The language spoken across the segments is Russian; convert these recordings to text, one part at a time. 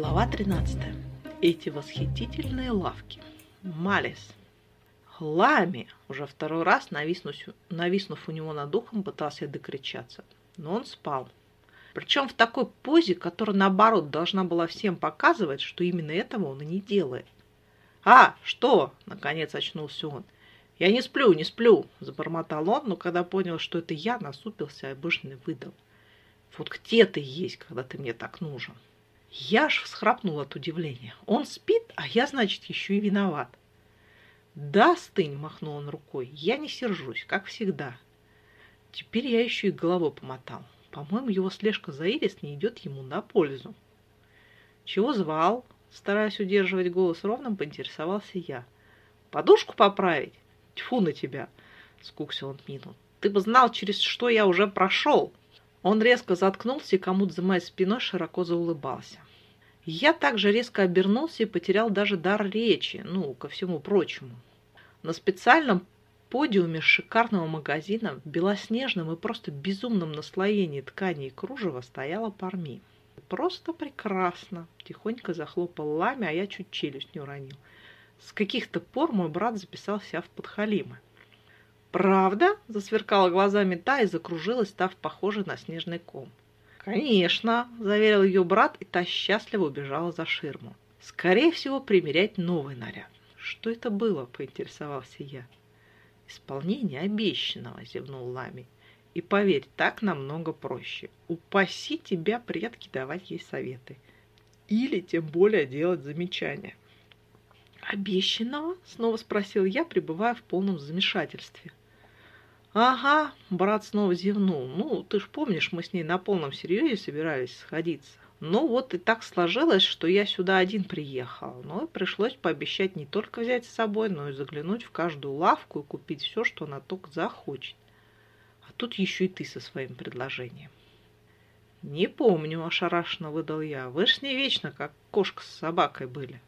Глава 13. Эти восхитительные лавки. Малис. Лами, уже второй раз нависнув, нависнув у него над ухом, пытался докричаться. Но он спал. Причем в такой позе, которая, наоборот, должна была всем показывать, что именно этого он и не делает. «А, что?» – наконец очнулся он. «Я не сплю, не сплю!» – забормотал он, но когда понял, что это я, насупился и обычно выдал. «Вот где ты есть, когда ты мне так нужен?» Я аж всхрапнула от удивления. Он спит, а я, значит, еще и виноват. Да, стынь, махнул он рукой. Я не сержусь, как всегда. Теперь я еще и головой помотал. По-моему, его слежка за Ирис не идет ему на пользу. Чего звал? Стараясь удерживать голос ровным, поинтересовался я. Подушку поправить? Тьфу на тебя! Скуксил он мину. Ты бы знал, через что я уже прошел. Он резко заткнулся и, кому-то за моей спиной, широко заулыбался. Я также резко обернулся и потерял даже дар речи, ну, ко всему прочему. На специальном подиуме шикарного магазина в белоснежном и просто безумном наслоении ткани и кружева стояла парми. Просто прекрасно. Тихонько захлопал лами, а я чуть челюсть не уронил. С каких-то пор мой брат записал себя в подхалимы. «Правда?» – засверкала глазами та и закружилась, став похожей на снежный ком. «Конечно!» – заверил ее брат, и та счастливо убежала за ширму. «Скорее всего, примерять новый наряд». «Что это было?» – поинтересовался я. «Исполнение обещанного», – зевнул Лами. «И поверь, так намного проще. Упаси тебя, предки, давать ей советы. Или тем более делать замечания». «Обещанного?» – снова спросил я, пребывая в полном замешательстве. «Ага», — брат снова зевнул. «Ну, ты ж помнишь, мы с ней на полном серьезе собирались сходиться. Ну вот и так сложилось, что я сюда один приехал. Ну и пришлось пообещать не только взять с собой, но и заглянуть в каждую лавку и купить все, что она только захочет. А тут еще и ты со своим предложением». «Не помню», — ошарашенно выдал я. «Вы ж ней вечно, как кошка с собакой были».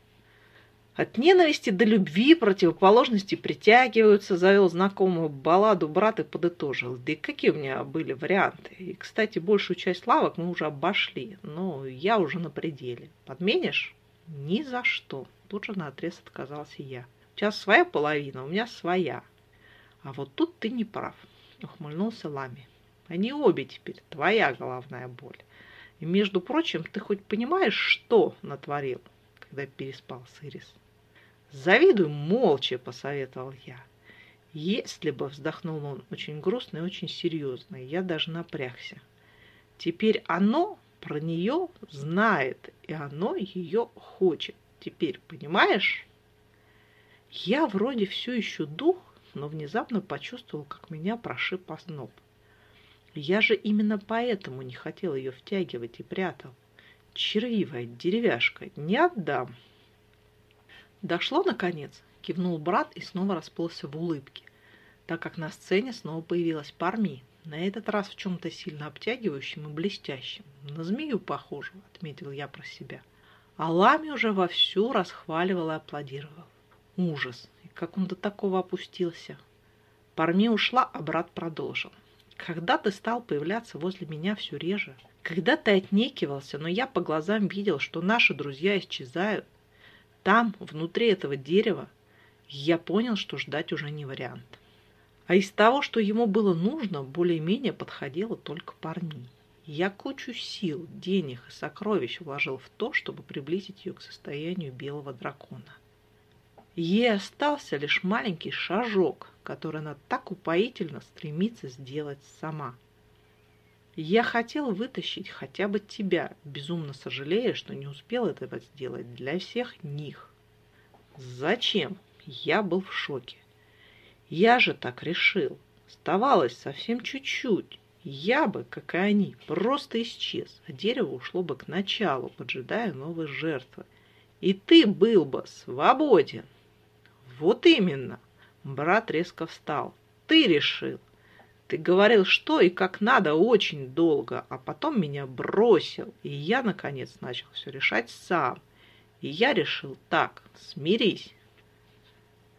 От ненависти до любви противоположности притягиваются, завел знакомую балладу брат и подытожил. Да и какие у меня были варианты. И, кстати, большую часть лавок мы уже обошли, но я уже на пределе. Подменишь? Ни за что. Тут же наотрез отказался я. У тебя своя половина, у меня своя. А вот тут ты не прав, ухмыльнулся Лами. Они обе теперь твоя головная боль. И, между прочим, ты хоть понимаешь, что натворил, когда переспал с Ирис? Завидуй молча, посоветовал я. Если бы, вздохнул он, очень грустно и очень серьезно, я даже напрягся. Теперь оно про нее знает, и оно ее хочет. Теперь понимаешь? Я вроде все еще дух, но внезапно почувствовал, как меня прошиб озноб. Я же именно поэтому не хотел ее втягивать и прятал. Червивая деревяшка, не отдам. «Дошло, наконец?» – кивнул брат и снова расплылся в улыбке, так как на сцене снова появилась Парми, на этот раз в чем-то сильно обтягивающем и блестящем. На змею похоже, отметил я про себя. А Лами уже вовсю расхваливал и аплодировал. Ужас! И как он до такого опустился? Парми ушла, а брат продолжил. Когда ты стал появляться возле меня все реже, когда ты отнекивался, но я по глазам видел, что наши друзья исчезают, там, внутри этого дерева, я понял, что ждать уже не вариант. А из того, что ему было нужно, более-менее подходило только парни. Я кучу сил, денег и сокровищ вложил в то, чтобы приблизить ее к состоянию белого дракона. Ей остался лишь маленький шажок, который она так упоительно стремится сделать сама. Я хотел вытащить хотя бы тебя, безумно сожалея, что не успел этого сделать для всех них. Зачем? Я был в шоке. Я же так решил. Оставалось совсем чуть-чуть. Я бы, как и они, просто исчез, а дерево ушло бы к началу, поджидая новой жертвы. И ты был бы свободен. Вот именно. Брат резко встал. Ты решил. Ты говорил, что и как надо очень долго, а потом меня бросил, и я, наконец, начал все решать сам. И я решил так, смирись.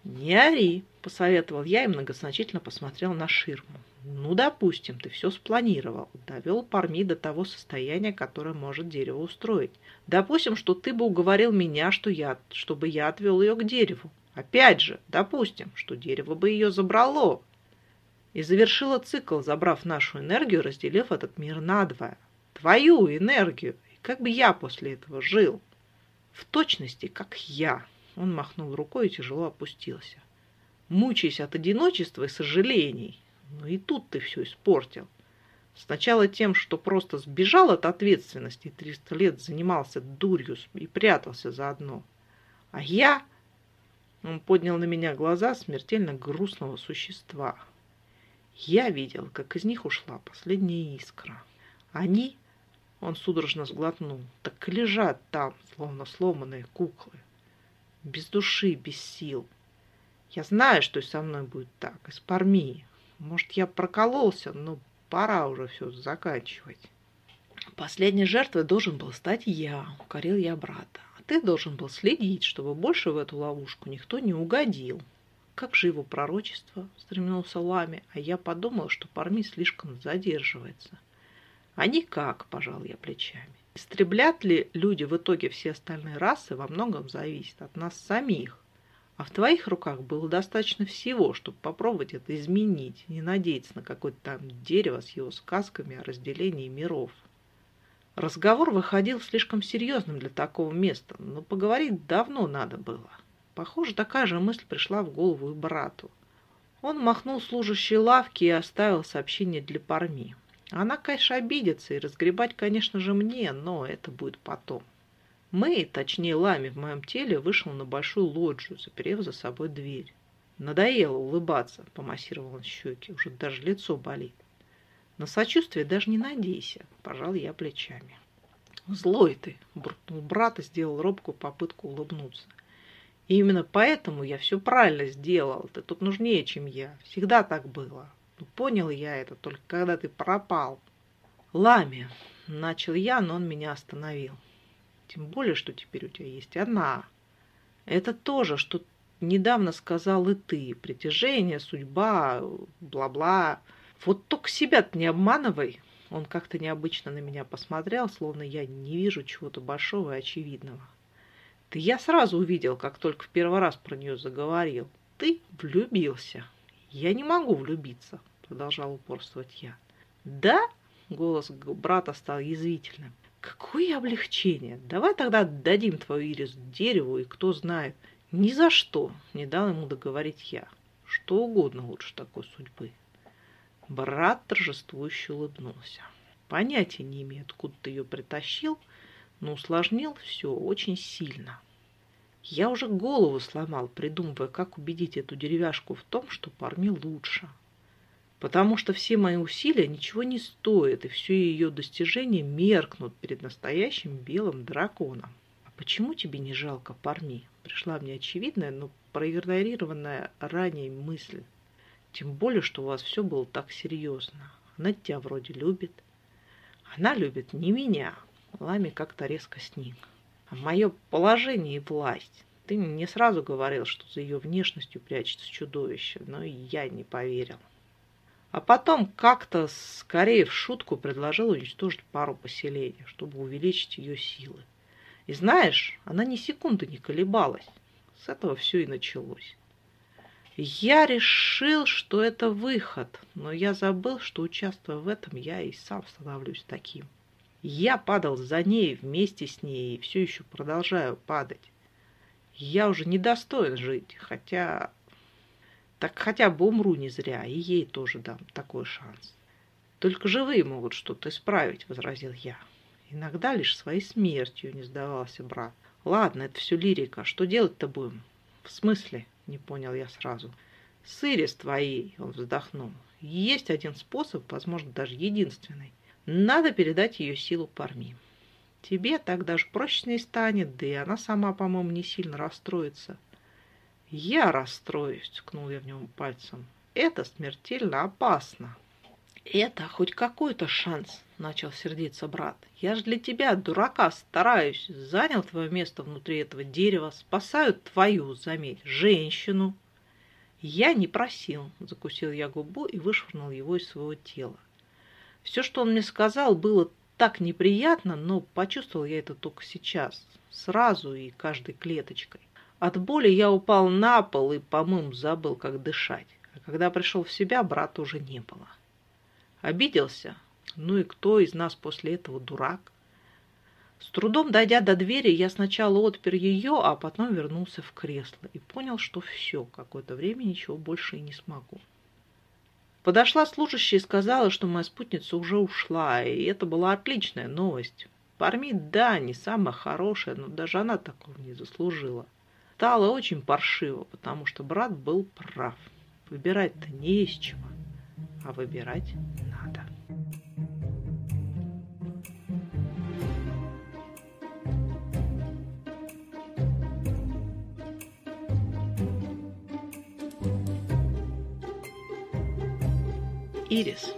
Не ори, посоветовал я и многозначительно посмотрел на ширму. Ну, допустим, ты все спланировал, довел парми до того состояния, которое может дерево устроить. Допустим, что ты бы уговорил меня, что я, чтобы я отвел ее к дереву. Опять же, допустим, что дерево бы ее забрало и завершило цикл, забрав нашу энергию, разделив этот мир надвое. Твою энергию. И как бы я после этого жил? В точности, как я. Он махнул рукой и тяжело опустился. Мучаясь от одиночества и сожалений. Ну и тут ты все испортил. Сначала тем, что просто сбежал от ответственности и 300 лет занимался дурью и прятался заодно. А я... Он поднял на меня глаза смертельно грустного существа. Я видел, как из них ушла последняя искра. Они, он судорожно сглотнул, так лежат там, словно сломанные куклы. Без души, без сил. Я знаю, что со мной будет так, из пармии. Может, я прокололся, но пора уже все заканчивать. Последней жертвой должен был стать я, укорил я брата. А ты должен был следить, чтобы больше в эту ловушку никто не угодил. Как же его пророчество, стремился Лами, а я подумал, что Парми слишком задерживается. А никак, пожал я плечами. Истреблят ли люди в итоге все остальные расы, во многом зависит от нас самих. А в твоих руках было достаточно всего, чтобы попробовать это изменить, не надеяться на какое-то там дерево с его сказками о разделении миров. Разговор выходил слишком серьезным для такого места, но поговорить давно надо было. Похоже, такая же мысль пришла в голову и брату. Он махнул служащей лавки и оставил сообщение для Парми. Она, конечно, обидится, и разгребать, конечно же, мне, но это будет потом. Мэй, точнее Лами в моем теле, вышел на большую лоджию, заперев за собой дверь. Надоело улыбаться, помассировал он щеки, уже даже лицо болит. На сочувствие даже не надейся, пожал я плечами. Злой ты, буркнул брат и сделал робкую попытку улыбнуться. И именно поэтому я все правильно сделал. Ты тут нужнее, чем я. Всегда так было. Ну, понял я это только когда ты пропал. Лами, начал я, но он меня остановил. Тем более, что теперь у тебя есть она. Это тоже, что недавно сказал и ты. Притяжение, судьба, бла-бла. Вот только себя не обманывай. Он как-то необычно на меня посмотрел, словно я не вижу чего-то большого и очевидного. Ты я сразу увидел, как только в первый раз про нее заговорил. Ты влюбился. Я не могу влюбиться, продолжал упорствовать я. Да? Голос брата стал язвительным. Какое облегчение! Давай тогда отдадим твою ирис дереву, и кто знает, ни за что не дал ему договорить я. Что угодно лучше такой судьбы. Брат торжествующе улыбнулся. Понятия не имею, откуда ты ее притащил, но усложнил все очень сильно. Я уже голову сломал, придумывая, как убедить эту деревяшку в том, что парни лучше потому что все мои усилия ничего не стоят, и все ее достижения меркнут перед настоящим белым драконом. А почему тебе не жалко парней? Пришла мне очевидная, но проигнорированная ранее мысль. Тем более, что у вас все было так серьезно. Она тебя вроде любит. Она любит не меня. Лами как-то резко сник. А мое положение и власть. Ты мне сразу говорил, что за ее внешностью прячется чудовище, но я не поверил. А потом как-то скорее в шутку предложил уничтожить пару поселений, чтобы увеличить ее силы. И знаешь, она ни секунды не колебалась. С этого все и началось. Я решил, что это выход, но я забыл, что участвуя в этом, я и сам становлюсь таким. Я падал за ней вместе с ней и все еще продолжаю падать. Я уже не достоин жить, хотя так хотя бы умру не зря, и ей тоже дам такой шанс. Только живые могут что-то исправить, возразил я. Иногда лишь своей смертью не сдавался брат. Ладно, это все лирика. Что делать-то будем? В смысле? Не понял я сразу. Сырис твоей, он вздохнул. Есть один способ, возможно, даже единственный. Надо передать ее силу Парми. Тебе так даже ней станет, да и она сама, по-моему, не сильно расстроится. Я расстроюсь, ткнул я в него пальцем. Это смертельно опасно. Это хоть какой-то шанс, начал сердиться брат. Я же для тебя, дурака, стараюсь. Занял твое место внутри этого дерева, спасаю твою, заметь, женщину. Я не просил, закусил я губу и вышвырнул его из своего тела. Все, что он мне сказал, было так неприятно, но почувствовал я это только сейчас, сразу и каждой клеточкой. От боли я упал на пол и, по-моему, забыл, как дышать. А когда пришел в себя, брата уже не было. Обиделся? Ну и кто из нас после этого дурак? С трудом дойдя до двери, я сначала отпер ее, а потом вернулся в кресло и понял, что все, какое-то время ничего больше и не смогу. Подошла служащая и сказала, что моя спутница уже ушла, и это была отличная новость. Пармит, да, не самая хорошая, но даже она такого не заслужила. Стало очень паршиво, потому что брат был прав. Выбирать-то не из чего, а выбирать надо. Ирис.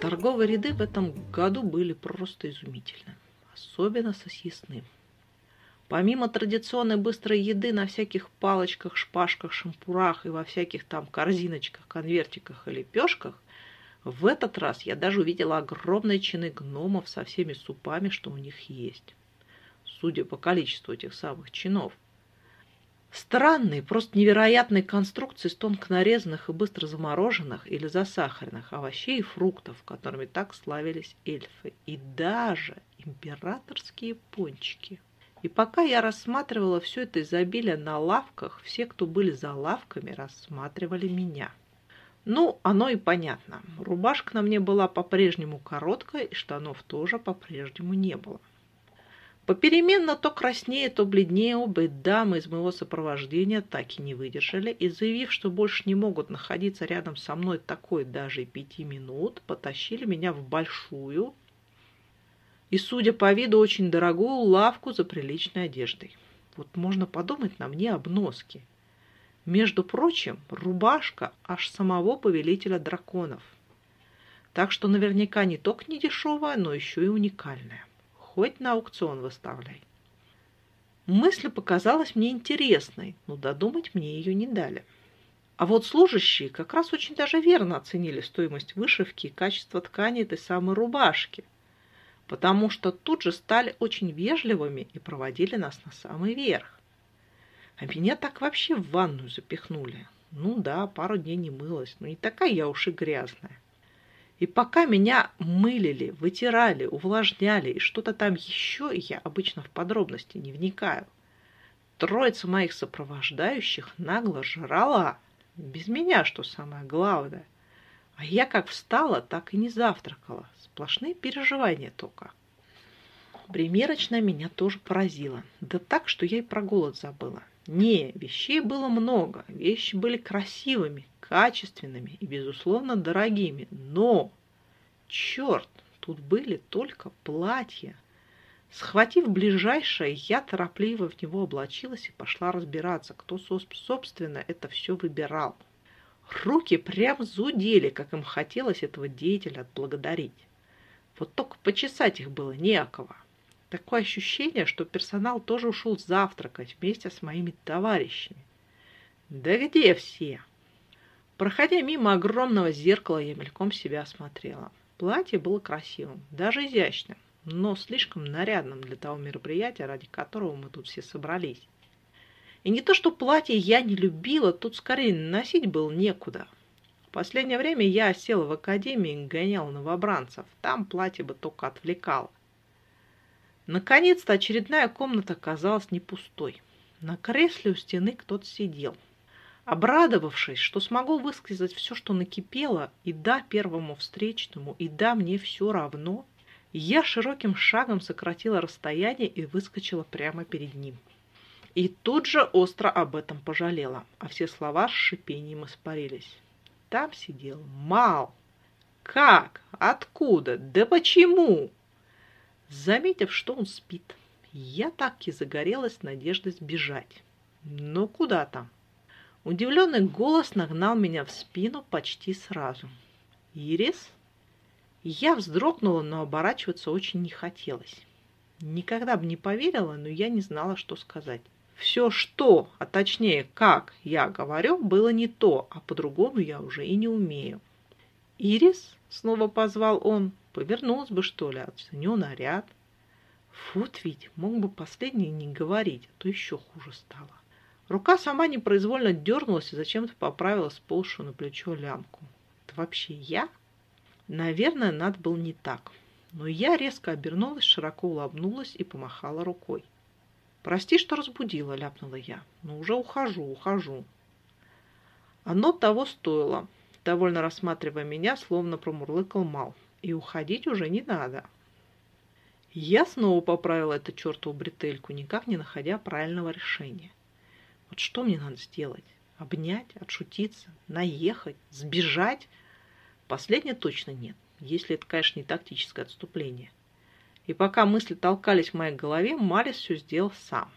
Торговые ряды в этом году были просто изумительны, особенно со съестным. Помимо традиционной быстрой еды на всяких палочках, шпажках, шампурах и во всяких там корзиночках, конвертиках и лепешках, в этот раз я даже увидела огромные чины гномов со всеми супами, что у них есть. Судя по количеству этих самых чинов. Странные, просто невероятные конструкции из тонко нарезанных и быстро замороженных или засахаренных овощей и фруктов, которыми так славились эльфы. И даже императорские пончики. И пока я рассматривала все это изобилие на лавках, все, кто были за лавками, рассматривали меня. Ну, оно и понятно. Рубашка на мне была по-прежнему короткая, и штанов тоже по-прежнему не было. Попеременно то краснее, то бледнее оба дамы из моего сопровождения так и не выдержали и, заявив, что больше не могут находиться рядом со мной такой даже и пяти минут, потащили меня в большую и, судя по виду, очень дорогую лавку за приличной одеждой. Вот можно подумать на мне обноски. Между прочим, рубашка аж самого повелителя драконов. Так что наверняка не только не дешевая, но еще и уникальная хоть на аукцион выставляй. Мысль показалась мне интересной, но додумать мне ее не дали. А вот служащие как раз очень даже верно оценили стоимость вышивки и качество ткани этой самой рубашки, потому что тут же стали очень вежливыми и проводили нас на самый верх. А меня так вообще в ванную запихнули. Ну да, пару дней не мылась, но не такая я уж и грязная. И пока меня мылили, вытирали, увлажняли и что-то там еще, я обычно в подробности не вникаю, троица моих сопровождающих нагло жрала. Без меня, что самое главное. А я как встала, так и не завтракала. Сплошные переживания только. Примерочная меня тоже поразила. Да так, что я и про голод забыла. Не, вещей было много, вещи были красивыми, качественными и, безусловно, дорогими. Но, черт, тут были только платья. Схватив ближайшее, я торопливо в него облачилась и пошла разбираться, кто, собственно, это все выбирал. Руки прям зудели, как им хотелось этого деятеля отблагодарить. Вот только почесать их было некого. Такое ощущение, что персонал тоже ушел завтракать вместе с моими товарищами. Да где все? Проходя мимо огромного зеркала, я мельком себя осмотрела. Платье было красивым, даже изящным, но слишком нарядным для того мероприятия, ради которого мы тут все собрались. И не то, что платье я не любила, тут скорее носить было некуда. В последнее время я села в академии и гоняла новобранцев. Там платье бы только отвлекало. Наконец-то очередная комната казалась не пустой. На кресле у стены кто-то сидел. Обрадовавшись, что смогу высказать все, что накипело, и да первому встречному, и да мне все равно, я широким шагом сократила расстояние и выскочила прямо перед ним. И тут же остро об этом пожалела, а все слова с шипением испарились. Там сидел Мал. Как? Откуда? Да почему? Заметив, что он спит, я так и загорелась надеждой сбежать. Но куда там? Удивленный голос нагнал меня в спину почти сразу. «Ирис?» Я вздрогнула, но оборачиваться очень не хотелось. Никогда бы не поверила, но я не знала, что сказать. Все что, а точнее как я говорю, было не то, а по-другому я уже и не умею. «Ирис?» — снова позвал он. «Повернулась бы, что ли, оценю наряд». Вот ведь, мог бы последний не говорить, а то еще хуже стало. Рука сама непроизвольно дернулась и зачем-то поправила сползшую на плечо лямку. Это вообще я? Наверное, надо было не так. Но я резко обернулась, широко улыбнулась и помахала рукой. «Прости, что разбудила», — ляпнула я. «Но уже ухожу, ухожу». Оно того стоило, довольно рассматривая меня, словно промурлыкал Мал. «И уходить уже не надо». Я снова поправила эту чертову бретельку, никак не находя правильного решения. Вот что мне надо сделать? Обнять, отшутиться, наехать, сбежать? Последнее точно нет, если это, конечно, не тактическое отступление. И пока мысли толкались в моей голове, Марис все сделал сам.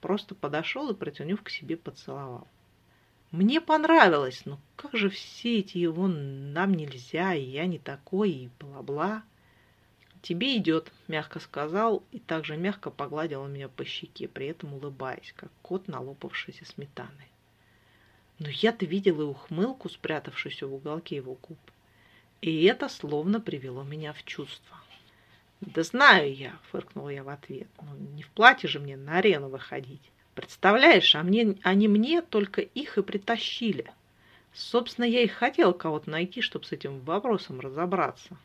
Просто подошел и, протянув к себе, поцеловал. Мне понравилось, но как же все эти его «нам нельзя», и «я не такой», и бла-бла. «Тебе идет», — мягко сказал, и также мягко погладил меня по щеке, при этом улыбаясь, как кот, налопавшийся сметаной. Но я-то видела и ухмылку, спрятавшуюся в уголке его губ. И это словно привело меня в чувство. «Да знаю я», — фыркнула я в ответ. «Ну, не в платье же мне на арену выходить. Представляешь, а мне, они мне только их и притащили. Собственно, я и хотел кого-то найти, чтобы с этим вопросом разобраться».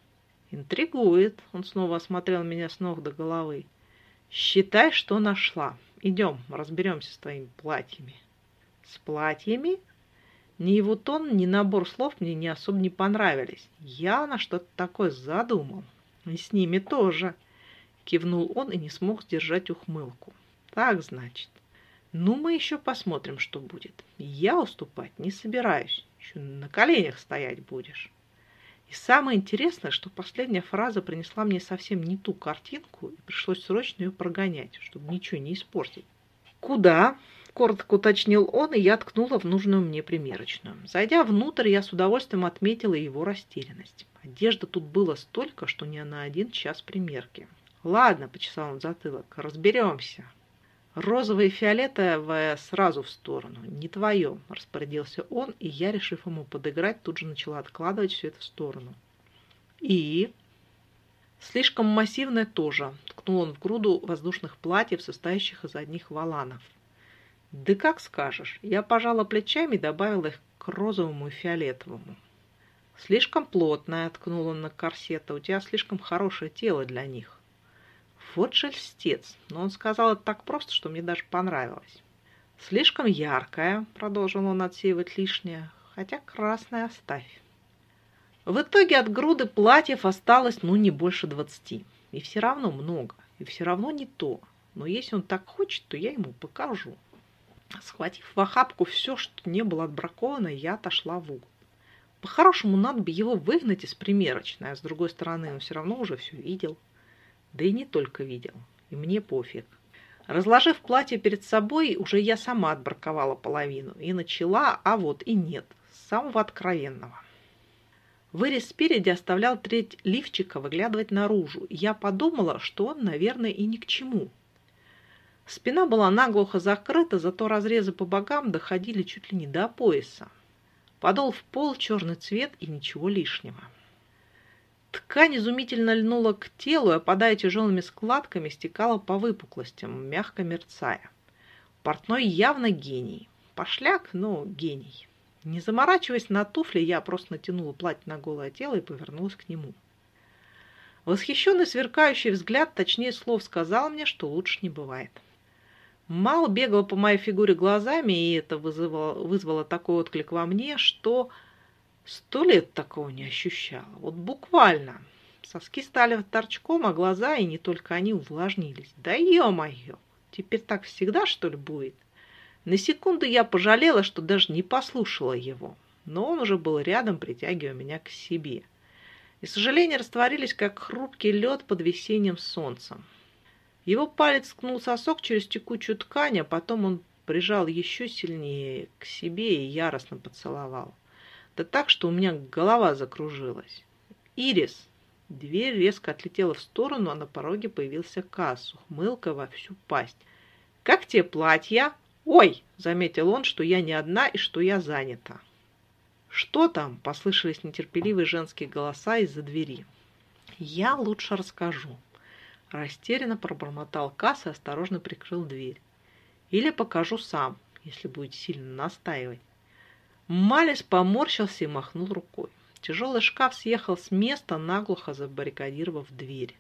«Интригует», — он снова осмотрел меня с ног до головы. «Считай, что нашла. Идем, разберемся с твоими платьями». «С платьями?» Ни его тон, ни набор слов мне не особо не понравились. Я на что-то такое задумал. И с ними тоже. Кивнул он и не смог сдержать ухмылку. Так, значит. Ну, мы еще посмотрим, что будет. Я уступать не собираюсь. Еще на коленях стоять будешь. И самое интересное, что последняя фраза принесла мне совсем не ту картинку, и пришлось срочно ее прогонять, чтобы ничего не испортить. «Куда?» коротко уточнил он, и я ткнула в нужную мне примерочную. Зайдя внутрь, я с удовольствием отметила его растерянность. Одежды тут было столько, что не на один час примерки. «Ладно», — почесал он затылок, — «разберемся». «Розовое и фиолетовое сразу в сторону. Не твое», — распорядился он, и я, решив ему подыграть, тут же начала откладывать все это в сторону. «И...» «Слишком массивное тоже», — ткнул он в груду воздушных платьев, состоящих из одних валанов. Да как скажешь. Я пожала плечами и добавила их к розовому и фиолетовому. Слишком плотная, ткнул он на корсета. У тебя слишком хорошее тело для них. Вот же льстец. Но он сказал это так просто, что мне даже понравилось. Слишком яркая, продолжил он отсеивать лишнее, хотя красное оставь. В итоге от груды платьев осталось, ну, не больше двадцати. И все равно много, и все равно не то. Но если он так хочет, то я ему покажу. Схватив в охапку все, что не было отбраковано, я отошла в угол. По-хорошему, надо бы его выгнать из примерочной, а с другой стороны, он все равно уже все видел. Да и не только видел. И мне пофиг. Разложив платье перед собой, уже я сама отбраковала половину. И начала, а вот и нет, с самого откровенного. Вырез спереди оставлял треть лифчика выглядывать наружу. Я подумала, что он, наверное, и ни к чему. Спина была наглухо закрыта, зато разрезы по бокам доходили чуть ли не до пояса. Подол в пол, черный цвет и ничего лишнего. Ткань изумительно льнула к телу и, опадая тяжелыми складками, стекала по выпуклостям, мягко мерцая. Портной явно гений. Пошляк, но гений. Не заморачиваясь на туфли, я просто натянула платье на голое тело и повернулась к нему. Восхищенный сверкающий взгляд, точнее слов, сказал мне, что лучше не бывает. Мал бегал по моей фигуре глазами, и это вызвало, вызвало такой отклик во мне, что сто лет такого не ощущала. Вот буквально. Соски стали торчком, а глаза, и не только они, увлажнились. Да ё-моё! Теперь так всегда, что ли, будет? На секунду я пожалела, что даже не послушала его. Но он уже был рядом, притягивая меня к себе. И сожаления растворились, как хрупкий лед под весенним солнцем. Его палец ткнул сосок через текучую ткань, а потом он прижал еще сильнее к себе и яростно поцеловал. Да так, что у меня голова закружилась. «Ирис!» Дверь резко отлетела в сторону, а на пороге появился Касс, ухмылка во всю пасть. «Как тебе платья?» «Ой!» – заметил он, что я не одна и что я занята. «Что там?» – послышались нетерпеливые женские голоса из-за двери. «Я лучше расскажу». Растерянно пробормотал Касс и осторожно прикрыл дверь. «Или покажу сам, если будете сильно настаивать». Малис поморщился и махнул рукой. Тяжелый шкаф съехал с места, наглухо забаррикадировав дверь.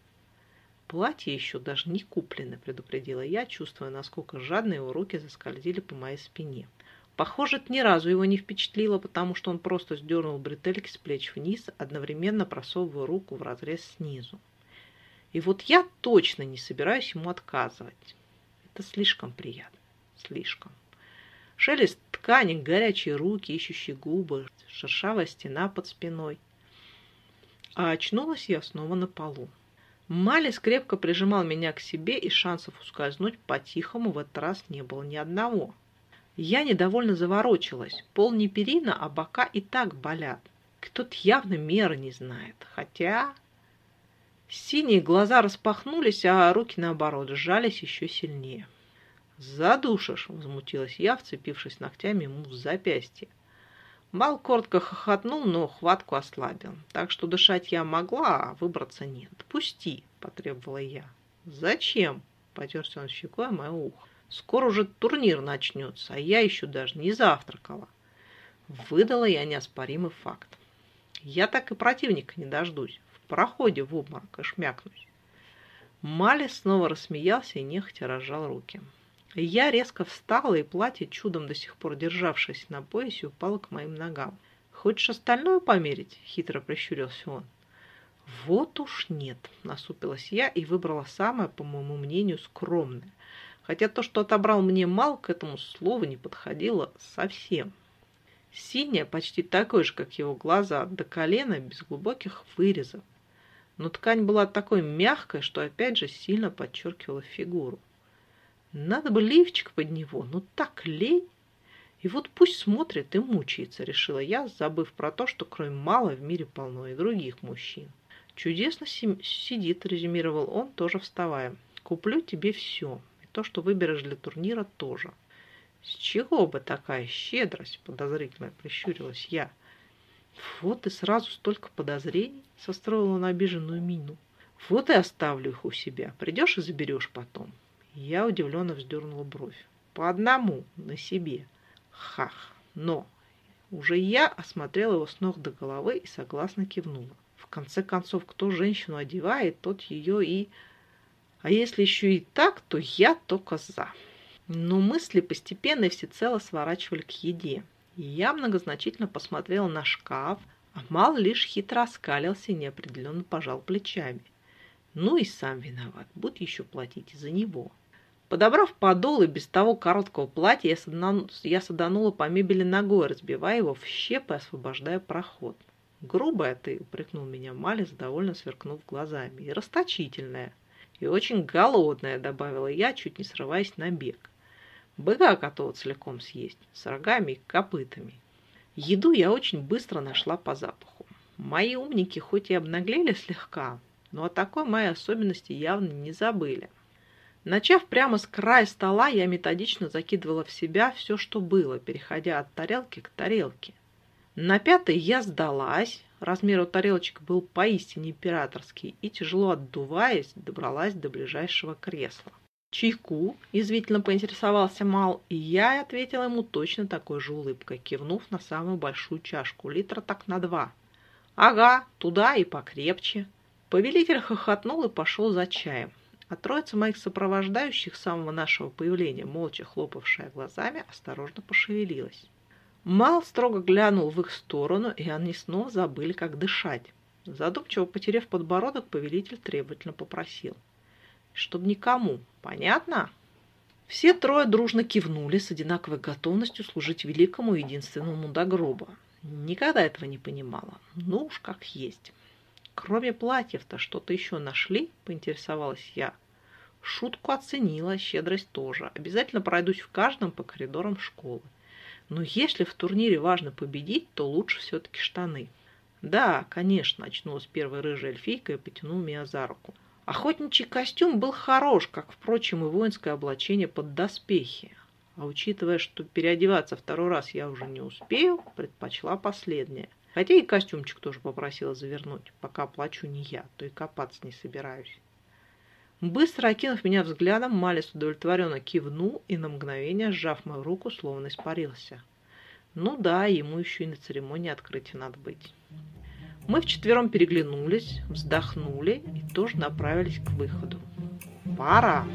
«Платье еще даже не куплено», — предупредила я, чувствуя, насколько жадно его руки заскользили по моей спине. Похоже, это ни разу его не впечатлило, потому что он просто сдернул бретельки с плеч вниз, одновременно просовывая руку в разрез снизу. И вот я точно не собираюсь ему отказывать. Это слишком приятно. Слишком. Шелест ткани, горячие руки, ищущие губы, шершавая стена под спиной. А очнулась я снова на полу. Малис крепко прижимал меня к себе, и шансов ускользнуть по-тихому в этот раз не было ни одного. Я недовольно заворочилась. Пол не перина, а бока и так болят. Кто-то явно меры не знает. Хотя... Синие глаза распахнулись, а руки, наоборот, сжались еще сильнее. «Задушишь!» — возмутилась я, вцепившись ногтями ему в запястье. Мал коротко хохотнул, но хватку ослабил. Так что дышать я могла, а выбраться нет. «Пусти!» – потребовала я. «Зачем?» – потерся он щекой о мое ухо. «Скоро уже турнир начнется, а я еще даже не завтракала». Выдала я неоспоримый факт. Я так и противника не дождусь. В проходе в обморок и шмякнусь. Мали снова рассмеялся и нехотя разжал руки. Я резко встала, и платье, чудом до сих пор державшееся на поясе, упало к моим ногам. «Хочешь остальное померить?» — хитро прищурился он. «Вот уж нет!» — насупилась я и выбрала самое, по моему мнению, скромное. Хотя то, что отобрал мне мал, к этому слову не подходило совсем. Синее, почти такое же, как его глаза, до колена, без глубоких вырезов. Но ткань была такой мягкой, что опять же сильно подчеркивала фигуру. Надо бы лифчик под него, ну так лень. И вот пусть смотрит и мучается, решила я, забыв про то, что кроме мало в мире полно и других мужчин. Чудесно сидит, резюмировал он, тоже вставая. Куплю тебе все, и то, что выберешь для турнира, тоже. С чего бы такая щедрость, подозрительно прищурилась я. Вот и сразу столько подозрений, состроила на обиженную мину. Вот и оставлю их у себя, придешь и заберешь потом. Я удивленно вздернула бровь. По одному, на себе. Хах. Но уже я осмотрела его с ног до головы и согласно кивнула. В конце концов, кто женщину одевает, тот ее и... А если еще и так, то я только за. Но мысли постепенно и всецело сворачивали к еде. Я многозначительно посмотрела на шкаф, а Мал лишь хитро оскалился и неопределенно пожал плечами. Ну и сам виноват, будь еще платить за него. Подобрав подол и без того короткого платья, я саданула по мебели ногой, разбивая его в щепы, освобождая проход. «Грубая ты!» — упрекнул меня Малис, довольно сверкнув глазами. «И расточительная, и очень голодная», — добавила я, чуть не срываясь на бег. «Быка готова целиком съесть, с рогами и копытами». Еду я очень быстро нашла по запаху. Мои умники хоть и обнаглели слегка, но о такой моей особенности явно не забыли. Начав прямо с края стола, я методично закидывала в себя все, что было, переходя от тарелки к тарелке. На пятой я сдалась, размер у тарелочек был поистине императорский, и, тяжело отдуваясь, добралась до ближайшего кресла. «Чайку?» – извительно поинтересовался Мал, и я ответила ему точно такой же улыбкой, кивнув на самую большую чашку, литра так на два. «Ага, туда и покрепче». Повелитель хохотнул и пошел за чаем. А троица моих сопровождающих с самого нашего появления, молча хлопавшая глазами, осторожно пошевелилась. Мал строго глянул в их сторону, и они снова забыли, как дышать. Задумчиво потеряв подбородок, повелитель требовательно попросил. «Чтоб никому. Понятно?» Все трое дружно кивнули с одинаковой готовностью служить великому единственному до гроба. Никогда этого не понимала. Ну уж как есть. Кроме платьев-то что-то еще нашли? Поинтересовалась я. Шутку оценила, щедрость тоже. Обязательно пройдусь в каждом по коридорам школы. Но если в турнире важно победить, то лучше все-таки штаны. Да, конечно, очнулась первая рыжая эльфийка и потянула меня за руку. Охотничий костюм был хорош, как, впрочем, и воинское облачение под доспехи. а учитывая, что переодеваться второй раз я уже не успею, предпочла последнее. Хотя и костюмчик тоже попросила завернуть, пока плачу не я, то и копаться не собираюсь. Быстро окинув меня взглядом, Малис удовлетворенно кивнул и на мгновение, сжав мою руку, словно испарился. Ну да, ему еще и на церемонии открытия надо быть. Мы вчетвером переглянулись, вздохнули и тоже направились к выходу. «Пора!»